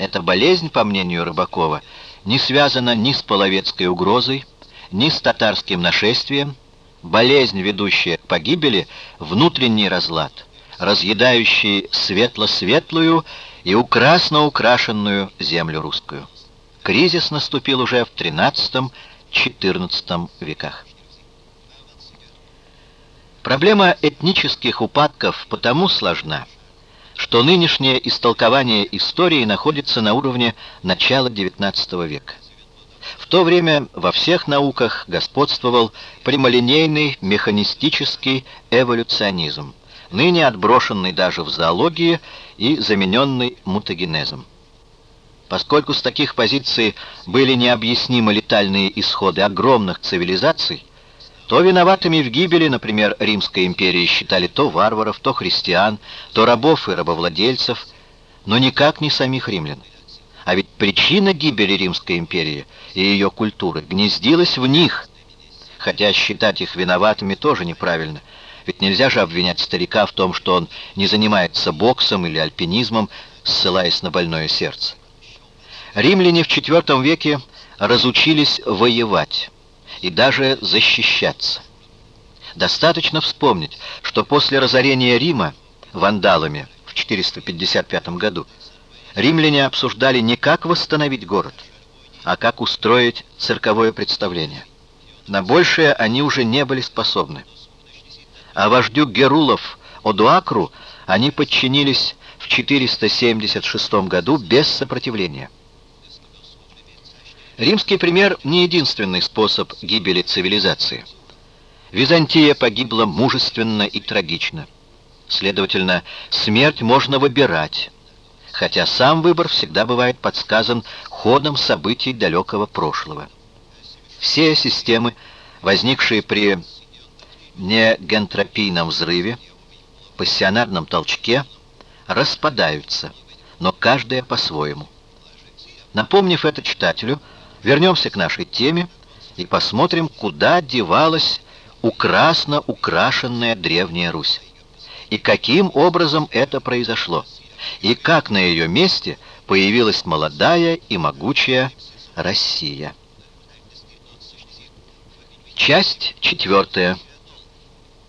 Эта болезнь, по мнению Рыбакова, не связана ни с половецкой угрозой, ни с татарским нашествием. Болезнь, ведущая к погибели, внутренний разлад, разъедающий светло-светлую и украсно украшенную землю русскую. Кризис наступил уже в XIII-XIV веках. Проблема этнических упадков потому сложна, что нынешнее истолкование истории находится на уровне начала XIX века. В то время во всех науках господствовал прямолинейный механистический эволюционизм, ныне отброшенный даже в зоологии и замененный мутагенезом. Поскольку с таких позиций были необъяснимы летальные исходы огромных цивилизаций, то виноватыми в гибели, например, Римской империи считали то варваров, то христиан, то рабов и рабовладельцев, но никак не самих римлян. А ведь причина гибели Римской империи и ее культуры гнездилась в них, хотя считать их виноватыми тоже неправильно, ведь нельзя же обвинять старика в том, что он не занимается боксом или альпинизмом, ссылаясь на больное сердце. Римляне в IV веке разучились воевать и даже защищаться. Достаточно вспомнить, что после разорения Рима вандалами в 455 году римляне обсуждали не как восстановить город, а как устроить цирковое представление. На большее они уже не были способны. А вождю Герулов Одуакру они подчинились в 476 году без сопротивления. Римский пример не единственный способ гибели цивилизации. Византия погибла мужественно и трагично. Следовательно, смерть можно выбирать, хотя сам выбор всегда бывает подсказан ходом событий далекого прошлого. Все системы, возникшие при негентропийном взрыве, пассионарном толчке, распадаются, но каждая по-своему. Напомнив это читателю, Вернемся к нашей теме и посмотрим, куда девалась украсно украшенная Древняя Русь. И каким образом это произошло. И как на ее месте появилась молодая и могучая Россия. Часть четвертая.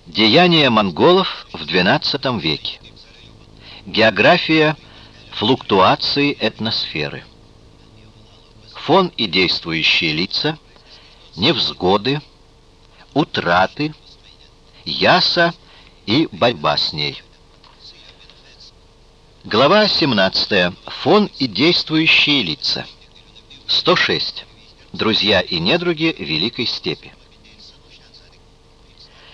Деяния монголов в XII веке. География флуктуации этносферы фон и действующие лица, невзгоды, утраты, яса и борьба с ней. Глава 17. Фон и действующие лица. 106. Друзья и недруги Великой Степи.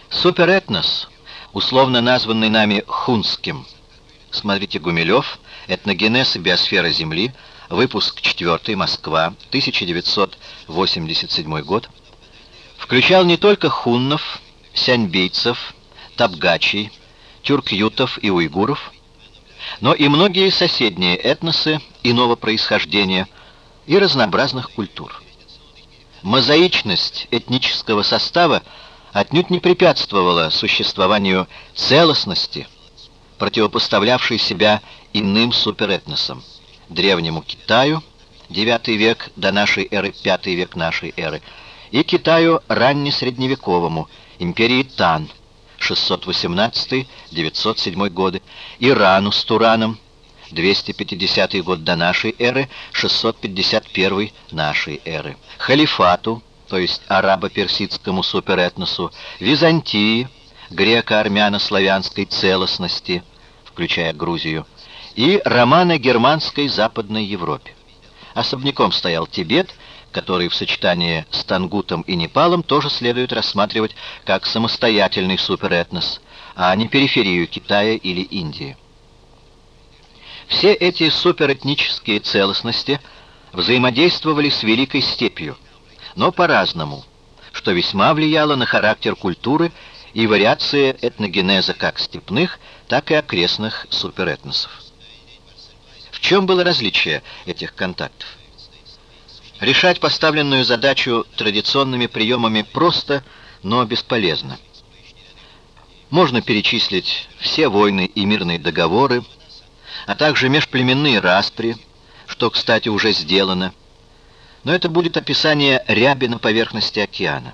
Суперэтнос, условно названный нами Хунским. Смотрите Гумилев, «Этногенез и биосфера Земли», выпуск 4, Москва, 1987 год, включал не только хуннов, сяньбийцев, табгачей, тюркютов и уйгуров, но и многие соседние этносы иного происхождения и разнообразных культур. Мозаичность этнического состава отнюдь не препятствовала существованию целостности, противопоставлявшей себя иным суперэтносам. Древнему Китаю, IX век до нашей эры, V век нашей эры, и Китаю раннесредневековому, империи Тан, 618-907 годы, Ирану с Тураном, 250 год до нашей эры, 651 нашей эры, Халифату, то есть арабо-персидскому суперэтносу, Византии, греко-армяно-славянской целостности, включая Грузию, и романо-германской Западной Европе. Особняком стоял Тибет, который в сочетании с Тангутом и Непалом тоже следует рассматривать как самостоятельный суперэтнос, а не периферию Китая или Индии. Все эти суперэтнические целостности взаимодействовали с Великой Степью, но по-разному, что весьма влияло на характер культуры и вариации этногенеза как степных, так и окрестных суперэтносов. В чем было различие этих контактов? Решать поставленную задачу традиционными приемами просто, но бесполезно. Можно перечислить все войны и мирные договоры, а также межплеменные распри, что, кстати, уже сделано. Но это будет описание ряби на поверхности океана.